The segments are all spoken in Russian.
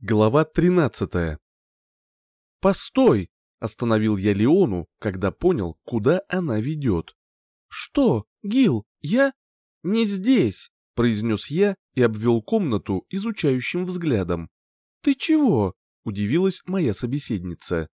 Глава 13. «Постой!» — остановил я Леону, когда понял, куда она ведет. «Что, Гил, я...» «Не здесь!» — произнес я и обвел комнату изучающим взглядом. «Ты чего?» — удивилась моя собеседница.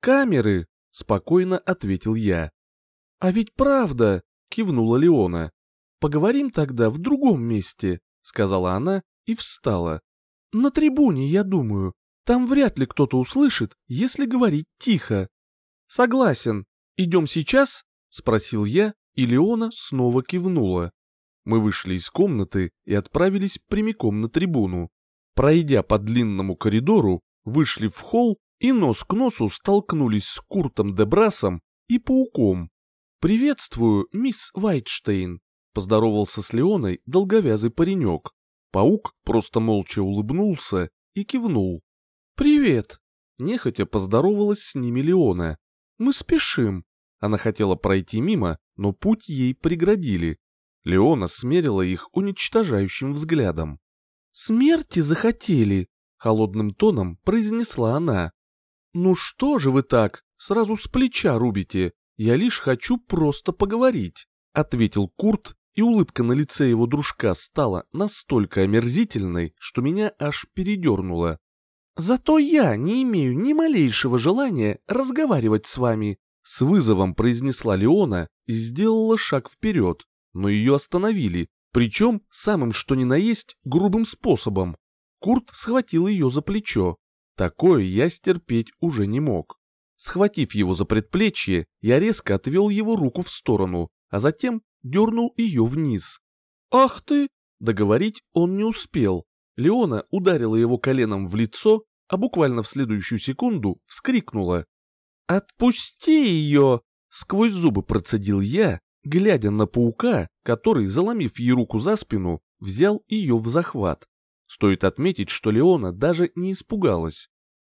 «Камеры!» — спокойно ответил я. «А ведь правда!» — кивнула Леона. «Поговорим тогда в другом месте», — сказала она и встала. «На трибуне, я думаю. Там вряд ли кто-то услышит, если говорить тихо». «Согласен. Идем сейчас?» — спросил я, и Леона снова кивнула. Мы вышли из комнаты и отправились прямиком на трибуну. Пройдя по длинному коридору, вышли в холл и нос к носу столкнулись с Куртом Дебрасом и Пауком. «Приветствую, мисс Вайтштейн», — поздоровался с Леоной долговязый паренек. Паук просто молча улыбнулся и кивнул. «Привет!» — нехотя поздоровалась с ними Леона. «Мы спешим». Она хотела пройти мимо, но путь ей преградили. Леона смерила их уничтожающим взглядом. «Смерти захотели!» — холодным тоном произнесла она. «Ну что же вы так, сразу с плеча рубите? Я лишь хочу просто поговорить», — ответил Курт, и улыбка на лице его дружка стала настолько омерзительной, что меня аж передернуло. «Зато я не имею ни малейшего желания разговаривать с вами», с вызовом произнесла Леона и сделала шаг вперед, но ее остановили, причем самым что ни на есть грубым способом. Курт схватил ее за плечо. Такое я стерпеть уже не мог. Схватив его за предплечье, я резко отвел его руку в сторону, а затем дернул ее вниз. «Ах ты!» Договорить он не успел. Леона ударила его коленом в лицо, а буквально в следующую секунду вскрикнула. «Отпусти ее!» — сквозь зубы процедил я, глядя на паука, который, заломив ей руку за спину, взял ее в захват. Стоит отметить, что Леона даже не испугалась.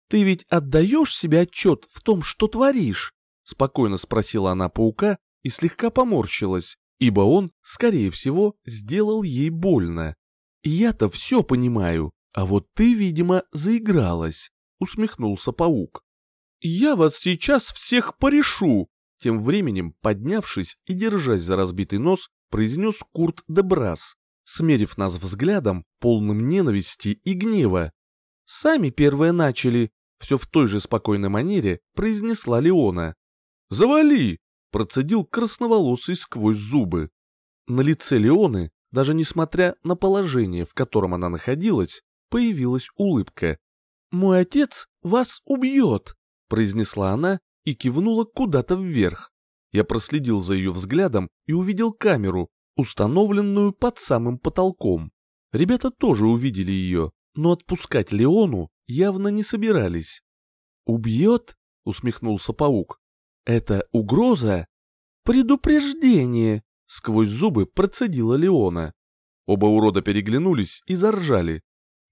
«Ты ведь отдаешь себе отчет в том, что творишь?» — спокойно спросила она паука и слегка поморщилась, ибо он, скорее всего, сделал ей больно. «Я-то все понимаю, а вот ты, видимо, заигралась», — усмехнулся паук. «Я вас сейчас всех порешу!» Тем временем, поднявшись и держась за разбитый нос, произнес Курт де Брас, смерив нас взглядом, полным ненависти и гнева. «Сами первые начали», — все в той же спокойной манере произнесла Леона. «Завали!» Процедил красноволосый сквозь зубы. На лице Леоны, даже несмотря на положение, в котором она находилась, появилась улыбка. «Мой отец вас убьет», — произнесла она и кивнула куда-то вверх. Я проследил за ее взглядом и увидел камеру, установленную под самым потолком. Ребята тоже увидели ее, но отпускать Леону явно не собирались. «Убьет?» — усмехнулся паук. Это угроза? Предупреждение! Сквозь зубы процедила Леона. Оба урода переглянулись и заржали.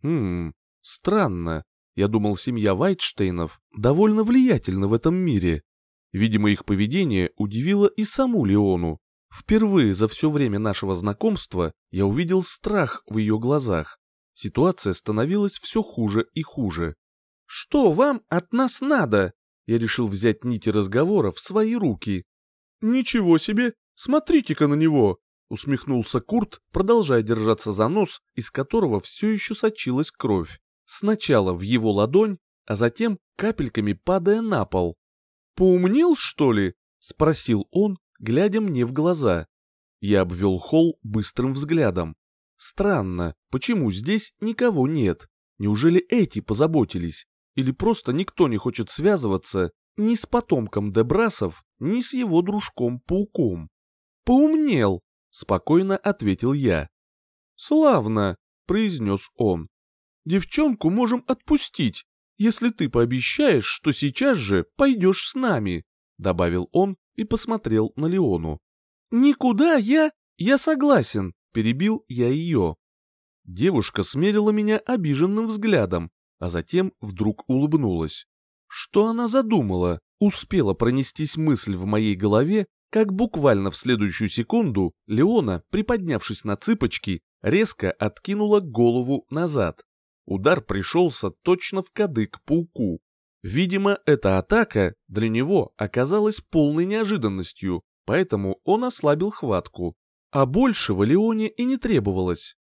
Хм, странно. Я думал, семья Вайтштейнов довольно влиятельна в этом мире. Видимо, их поведение удивило и саму Леону. Впервые за все время нашего знакомства я увидел страх в ее глазах. Ситуация становилась все хуже и хуже. «Что вам от нас надо?» Я решил взять нити разговора в свои руки. «Ничего себе! Смотрите-ка на него!» — усмехнулся Курт, продолжая держаться за нос, из которого все еще сочилась кровь. Сначала в его ладонь, а затем капельками падая на пол. «Поумнел, что ли?» — спросил он, глядя мне в глаза. Я обвел холл быстрым взглядом. Странно, почему здесь никого нет? Неужели эти позаботились? Или просто никто не хочет связываться ни с потомком Дебрасов, ни с его дружком-пауком. «Поумнел», — спокойно ответил я. «Славно», — произнес он. «Девчонку можем отпустить, если ты пообещаешь, что сейчас же пойдешь с нами», — добавил он и посмотрел на Леону. «Никуда я... Я согласен», — перебил я ее. Девушка смерила меня обиженным взглядом, а затем вдруг улыбнулась. Что она задумала? Успела пронестись мысль в моей голове, как буквально в следующую секунду Леона, приподнявшись на цыпочки, резко откинула голову назад. Удар пришелся точно в кадык пауку. Видимо, эта атака для него оказалась полной неожиданностью, поэтому он ослабил хватку. А большего Леоне и не требовалось.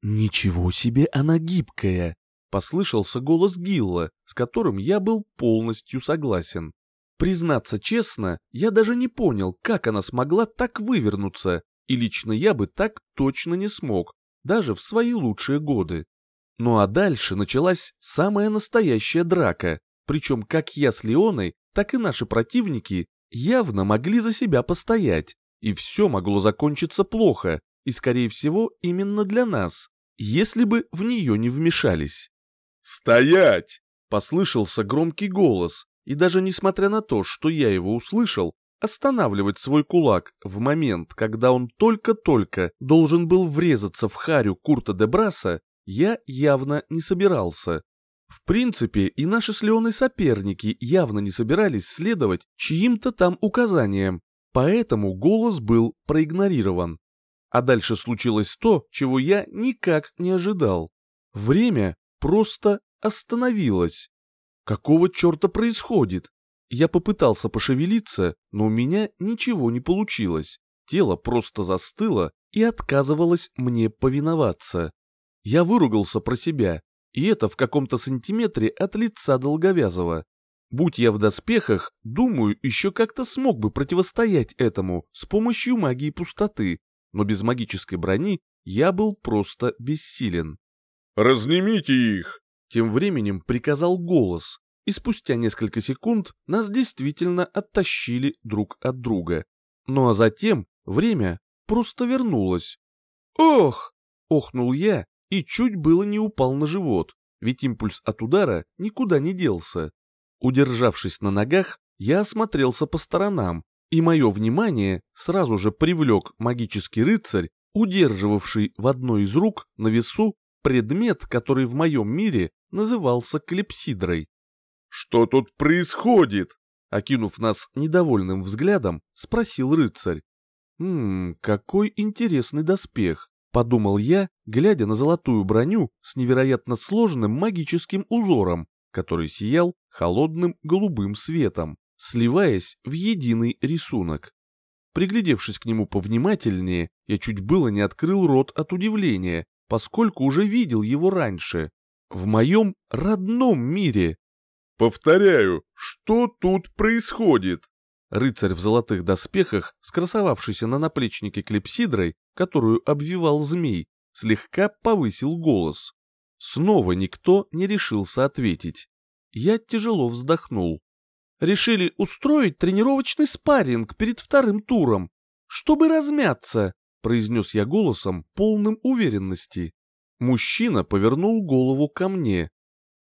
«Ничего себе она гибкая!» — послышался голос Гилла, с которым я был полностью согласен. Признаться честно, я даже не понял, как она смогла так вывернуться, и лично я бы так точно не смог, даже в свои лучшие годы. Ну а дальше началась самая настоящая драка, причем как я с Леоной, так и наши противники явно могли за себя постоять, и все могло закончиться плохо, и скорее всего именно для нас, если бы в нее не вмешались. «Стоять!» — послышался громкий голос, и даже несмотря на то, что я его услышал, останавливать свой кулак в момент, когда он только-только должен был врезаться в харю Курта де Браса, я явно не собирался. В принципе, и наши с Леоной соперники явно не собирались следовать чьим-то там указаниям, поэтому голос был проигнорирован. А дальше случилось то, чего я никак не ожидал. Время просто остановилось. Какого черта происходит? Я попытался пошевелиться, но у меня ничего не получилось. Тело просто застыло и отказывалось мне повиноваться. Я выругался про себя, и это в каком-то сантиметре от лица Долговязова. Будь я в доспехах, думаю, еще как-то смог бы противостоять этому с помощью магии пустоты, но без магической брони я был просто бессилен. «Разнимите их!» Тем временем приказал голос, и спустя несколько секунд нас действительно оттащили друг от друга. Ну а затем время просто вернулось. «Ох!» — охнул я и чуть было не упал на живот, ведь импульс от удара никуда не делся. Удержавшись на ногах, я осмотрелся по сторонам, и мое внимание сразу же привлек магический рыцарь, удерживавший в одной из рук на весу предмет, который в моем мире назывался клепсидрой. «Что тут происходит?» Окинув нас недовольным взглядом, спросил рыцарь. «Ммм, какой интересный доспех. — подумал я, глядя на золотую броню с невероятно сложным магическим узором, который сиял холодным голубым светом, сливаясь в единый рисунок. Приглядевшись к нему повнимательнее, я чуть было не открыл рот от удивления, поскольку уже видел его раньше. В моем родном мире. «Повторяю, что тут происходит?» Рыцарь в золотых доспехах, скрасовавшийся на наплечнике клепсидрой, которую обвивал змей, слегка повысил голос. Снова никто не решился ответить. Я тяжело вздохнул. Решили устроить тренировочный спарринг перед вторым туром, чтобы размяться, произнес я голосом, полным уверенности. Мужчина повернул голову ко мне.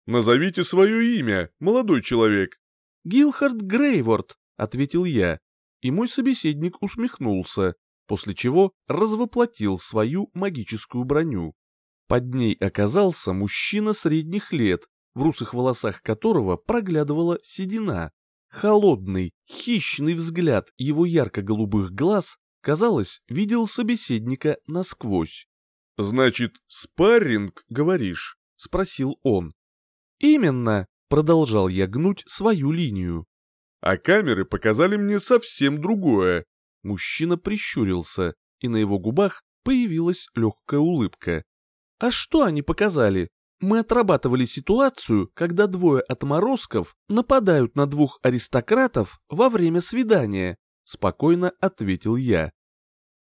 «Назовите свое имя, молодой человек». «Гилхард Грейворд», — ответил я, и мой собеседник усмехнулся, после чего развоплотил свою магическую броню. Под ней оказался мужчина средних лет, в русых волосах которого проглядывала седина. Холодный, хищный взгляд его ярко-голубых глаз, казалось, видел собеседника насквозь. «Значит, спарринг, говоришь?» — спросил он. «Именно», — продолжал я гнуть свою линию. А камеры показали мне совсем другое. Мужчина прищурился, и на его губах появилась легкая улыбка. А что они показали? Мы отрабатывали ситуацию, когда двое отморозков нападают на двух аристократов во время свидания, спокойно ответил я.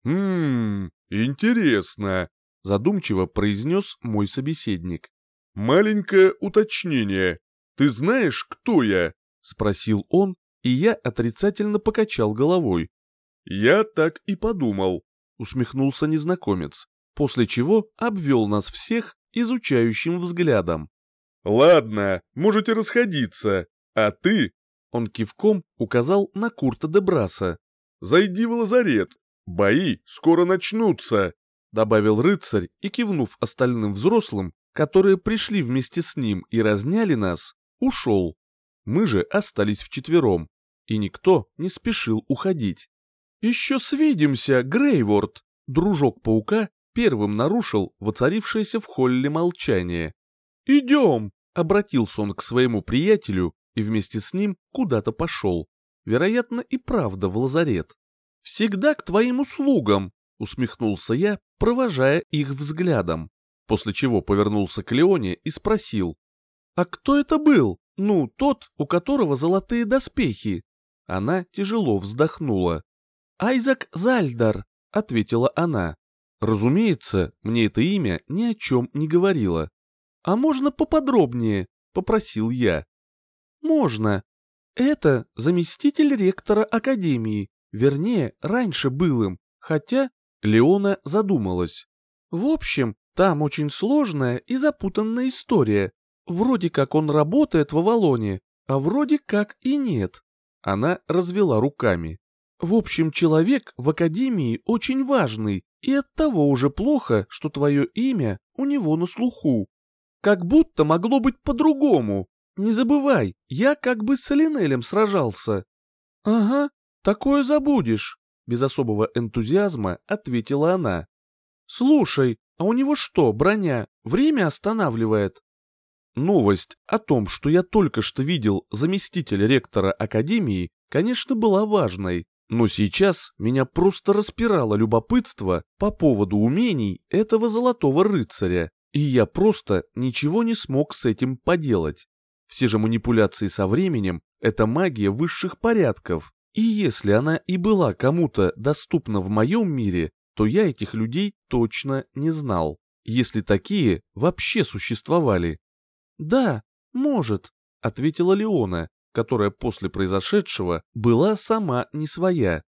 «Ммм, интересно», — задумчиво произнес мой собеседник. «Маленькое уточнение. Ты знаешь, кто я?» — спросил он, и я отрицательно покачал головой. «Я так и подумал», — усмехнулся незнакомец, после чего обвел нас всех изучающим взглядом. «Ладно, можете расходиться, а ты...» Он кивком указал на Курта де Браса. «Зайди в лазарет, бои скоро начнутся», — добавил рыцарь и, кивнув остальным взрослым, которые пришли вместе с ним и разняли нас, ушел. Мы же остались вчетвером, и никто не спешил уходить. «Еще свидимся, Грейворд!» Дружок паука первым нарушил воцарившееся в холле молчание. «Идем!» — обратился он к своему приятелю и вместе с ним куда-то пошел. Вероятно, и правда в лазарет. «Всегда к твоим услугам!» — усмехнулся я, провожая их взглядом, после чего повернулся к Леоне и спросил. «А кто это был? Ну, тот, у которого золотые доспехи?» Она тяжело вздохнула. «Айзак Зальдар», — ответила она. Разумеется, мне это имя ни о чем не говорило. «А можно поподробнее?» — попросил я. «Можно. Это заместитель ректора Академии, вернее, раньше был им, хотя...» Леона задумалась. «В общем, там очень сложная и запутанная история. Вроде как он работает в Авалоне, а вроде как и нет». Она развела руками. «В общем, человек в Академии очень важный, и оттого уже плохо, что твое имя у него на слуху. Как будто могло быть по-другому. Не забывай, я как бы с Алинелем сражался. Ага, такое забудешь, без особого энтузиазма ответила она. Слушай, а у него что, броня, время останавливает? Новость о том, что я только что видел заместителя ректора Академии, конечно, была важной, но сейчас меня просто распирало любопытство по поводу умений этого золотого рыцаря, и я просто ничего не смог с этим поделать. Все же манипуляции со временем — это магия высших порядков, и если она и была кому-то доступна в моем мире, то я этих людей точно не знал, если такие вообще существовали. «Да, может», — ответила Леона, которая после произошедшего была сама не своя.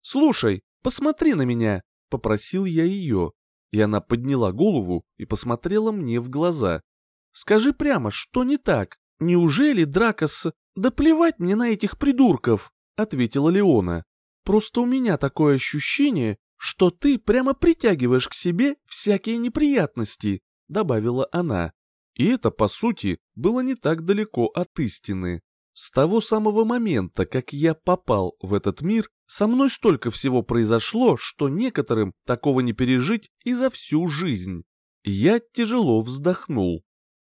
«Слушай, посмотри на меня!» — попросил я ее, и она подняла голову и посмотрела мне в глаза. «Скажи прямо, что не так? Неужели драка с... Да плевать мне на этих придурков!» — ответила Леона. «Просто у меня такое ощущение, что ты прямо притягиваешь к себе всякие неприятности», — добавила она. И это, по сути, было не так далеко от истины. С того самого момента, как я попал в этот мир, со мной столько всего произошло, что некоторым такого не пережить и за всю жизнь. Я тяжело вздохнул.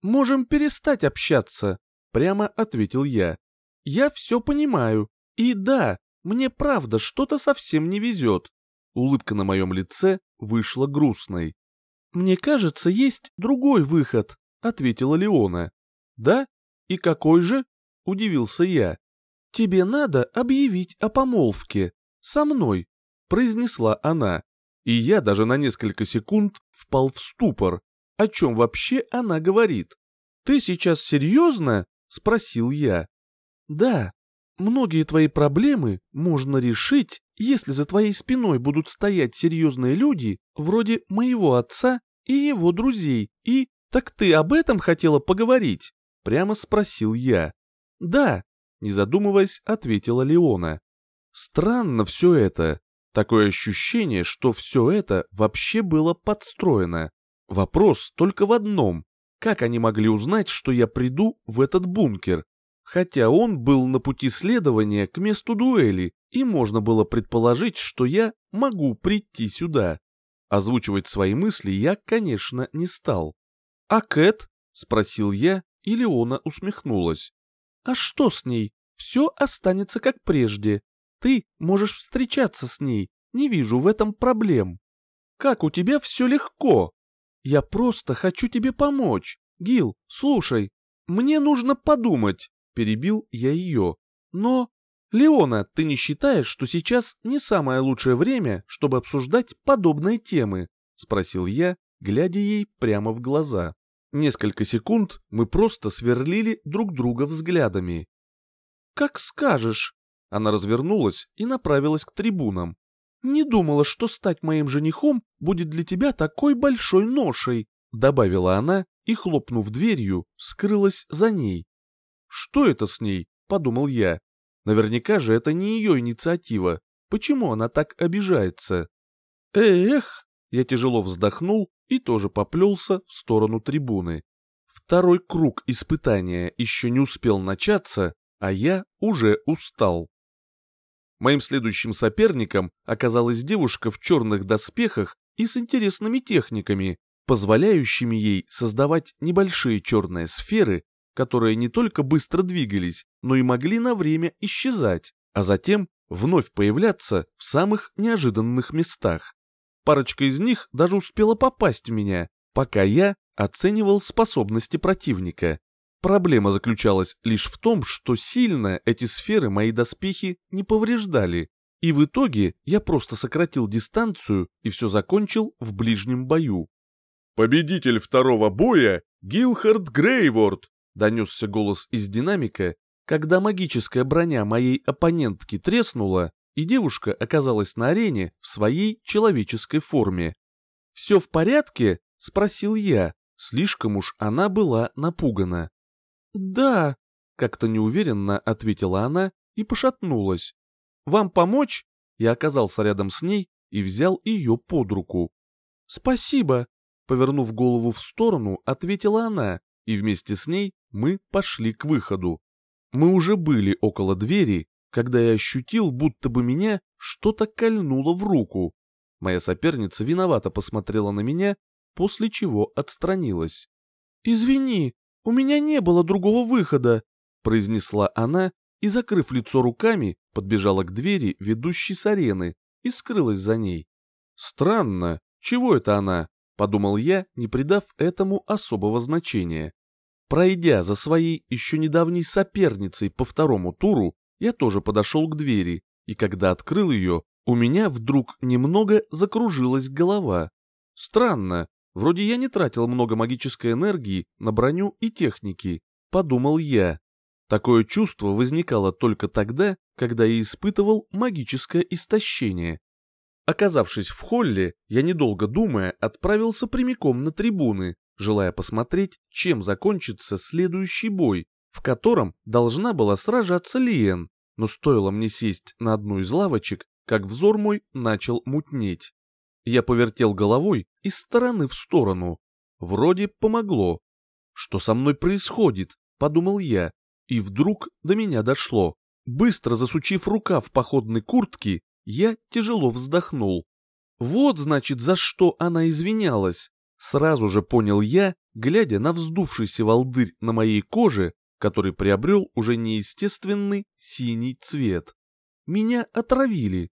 «Можем перестать общаться», — прямо ответил я. «Я все понимаю. И да, мне правда что-то совсем не везет». Улыбка на моем лице вышла грустной. «Мне кажется, есть другой выход», — ответила Леона. «Да? И какой же?» удивился я. «Тебе надо объявить о помолвке. Со мной», — произнесла она. И я даже на несколько секунд впал в ступор. О чем вообще она говорит? «Ты сейчас серьезно?» — спросил я. «Да, многие твои проблемы можно решить, если за твоей спиной будут стоять серьезные люди, вроде моего отца и его друзей, и... Так ты об этом хотела поговорить?» Прямо спросил я. «Да», — не задумываясь, ответила Леона. «Странно все это. Такое ощущение, что все это вообще было подстроено. Вопрос только в одном. Как они могли узнать, что я приду в этот бункер? Хотя он был на пути следования к месту дуэли, и можно было предположить, что я могу прийти сюда. Озвучивать свои мысли я, конечно, не стал. «А Кэт?» — спросил я, и Леона усмехнулась. А что с ней? Все останется как прежде. Ты можешь встречаться с ней, не вижу в этом проблем. Как у тебя все легко. Я просто хочу тебе помочь. Гил, слушай, мне нужно подумать, перебил я ее. Но... Леона, ты не считаешь, что сейчас не самое лучшее время, чтобы обсуждать подобные темы? Спросил я, глядя ей прямо в глаза. Несколько секунд мы просто сверлили друг друга взглядами. «Как скажешь!» Она развернулась и направилась к трибунам. «Не думала, что стать моим женихом будет для тебя такой большой ношей», добавила она и, хлопнув дверью, скрылась за ней. «Что это с ней?» — подумал я. «Наверняка же это не ее инициатива. Почему она так обижается?» «Эх!» — я тяжело вздохнул и тоже поплелся в сторону трибуны. Второй круг испытания еще не успел начаться, а я уже устал. Моим следующим соперником оказалась девушка в черных доспехах и с интересными техниками, позволяющими ей создавать небольшие черные сферы, которые не только быстро двигались, но и могли на время исчезать, а затем вновь появляться в самых неожиданных местах. Парочка из них даже успела попасть в меня, пока я оценивал способности противника. Проблема заключалась лишь в том, что сильно эти сферы мои доспехи не повреждали, и в итоге я просто сократил дистанцию и все закончил в ближнем бою. «Победитель второго боя — Гилхард Грейворд!» — донесся голос из динамика, когда магическая броня моей оппонентки треснула, и девушка оказалась на арене в своей человеческой форме. «Все в порядке?» — спросил я, слишком уж она была напугана. «Да», — как-то неуверенно ответила она и пошатнулась. «Вам помочь?» Я оказался рядом с ней и взял ее под руку. «Спасибо», — повернув голову в сторону, ответила она, и вместе с ней мы пошли к выходу. Мы уже были около двери, когда я ощутил, будто бы меня что-то кольнуло в руку. Моя соперница виновато посмотрела на меня, после чего отстранилась. «Извини, у меня не было другого выхода», — произнесла она и, закрыв лицо руками, подбежала к двери, ведущей с арены, и скрылась за ней. «Странно, чего это она?» — подумал я, не придав этому особого значения. Пройдя за своей еще недавней соперницей по второму туру, я тоже подошел к двери, и когда открыл ее, у меня вдруг немного закружилась голова. Странно, вроде я не тратил много магической энергии на броню и техники, подумал я. Такое чувство возникало только тогда, когда я испытывал магическое истощение. Оказавшись в холле, я, недолго думая, отправился прямиком на трибуны, желая посмотреть, чем закончится следующий бой, в котором должна была сражаться Лиен, но стоило мне сесть на одну из лавочек, как взор мой начал мутнеть. Я повертел головой из стороны в сторону. Вроде помогло. Что со мной происходит, подумал я, и вдруг до меня дошло. Быстро засучив рукав походной куртки, я тяжело вздохнул. Вот, значит, за что она извинялась. Сразу же понял я, глядя на вздувшийся волдырь на моей коже, который приобрел уже неестественный синий цвет. Меня отравили.